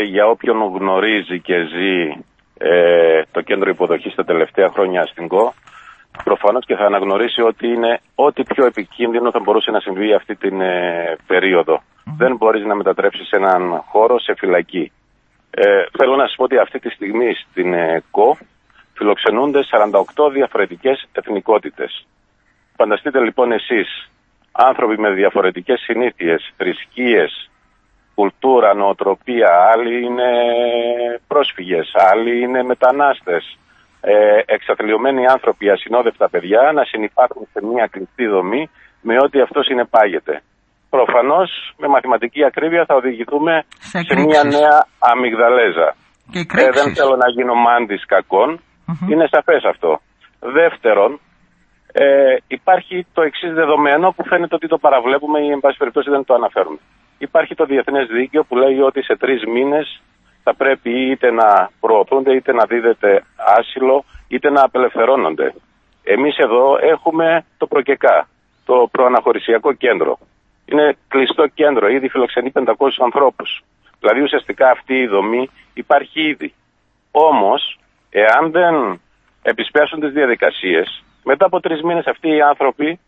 Για όποιον γνωρίζει και ζει ε, το κέντρο υποδοχής τα τελευταία χρόνια στην ΚΟ, προφανώς και θα αναγνωρίσει ότι είναι ό,τι πιο επικίνδυνο θα μπορούσε να συμβεί αυτή την ε, περιοδο Δεν μπορείς να μετατρέψεις έναν χώρο σε φυλακή. Ε, θέλω να σας πω ότι αυτή τη στιγμή στην ε, ΚΟ φιλοξενούνται 48 διαφορετικές εθνικότητες. Φανταστείτε λοιπόν εσείς άνθρωποι με διαφορετικές συνήθειες, θρησκείες, κουλτούρα, νοοτροπία, άλλοι είναι πρόσφυγες, άλλοι είναι μετανάστες, ε, εξαθλειωμένοι άνθρωποι, ασυνόδευτα παιδιά να συνεπάρχουν σε μια κλειστή δομή με ό,τι αυτό συνεπάγεται. Προφανώς με μαθηματική ακρίβεια θα οδηγηθούμε σε, μια νέα αμυγδαλέζα. ε, δεν θέλω να γίνω μάντης είναι σαφές αυτό. Δεύτερον, ε, υπάρχει το εξής δεδομένο που φαίνεται ότι το παραβλέπουμε ή εν πάση περιπτώσει δεν το αναφέρουμε. Υπάρχει το διεθνές δίκαιο που λέει ότι σε τρεις μήνες θα πρέπει είτε να προωθούνται είτε να δίδεται άσυλο είτε να απελευθερώνονται. Εμείς εδώ έχουμε το προκεκά, το προαναχωρησιακό κέντρο. Είναι κλειστό κέντρο, ήδη φιλοξενεί 500 ανθρώπους. Δηλαδή ουσιαστικά αυτή η δομή υπάρχει ήδη. Όμως, εάν δεν επισπέσουν τις διαδικασίες, μετά από τρεις μήνες αυτοί οι άνθρωποι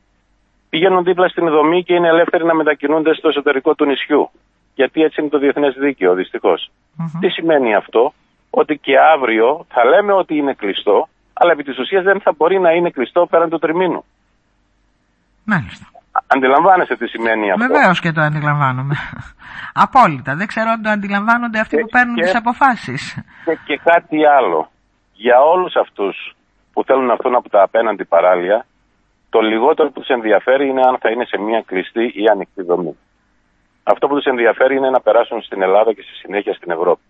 πηγαίνουν δίπλα στην δομή και είναι ελεύθεροι να μετακινούνται στο εσωτερικό του νησιού. Γιατί έτσι είναι το διεθνές δίκαιο, Τι σημαίνει αυτό, ότι και αύριο θα λέμε ότι είναι κλειστό, αλλά επί της ουσίας δεν θα μπορεί να είναι κλειστό πέραν του τριμήνου. Μάλιστα. Αντιλαμβάνεσαι τι σημαίνει αυτό. Βεβαίως και το αντιλαμβάνομαι. Απόλυτα. Δεν ξέρω αν το αντιλαμβάνονται αυτοί που παίρνουν τις αποφάσεις. Και, και κάτι άλλο. Για όλους αυτούς που θέλουν να έρθουν από τα απέναντι παράλια, το λιγότερο που τους ενδιαφέρει είναι αν θα είναι σε μια κλειστή ή ανοιχτή δομή. Αυτό που τους ενδιαφέρει είναι να περάσουν στην Ελλάδα και στη συνέχεια στην Ευρώπη.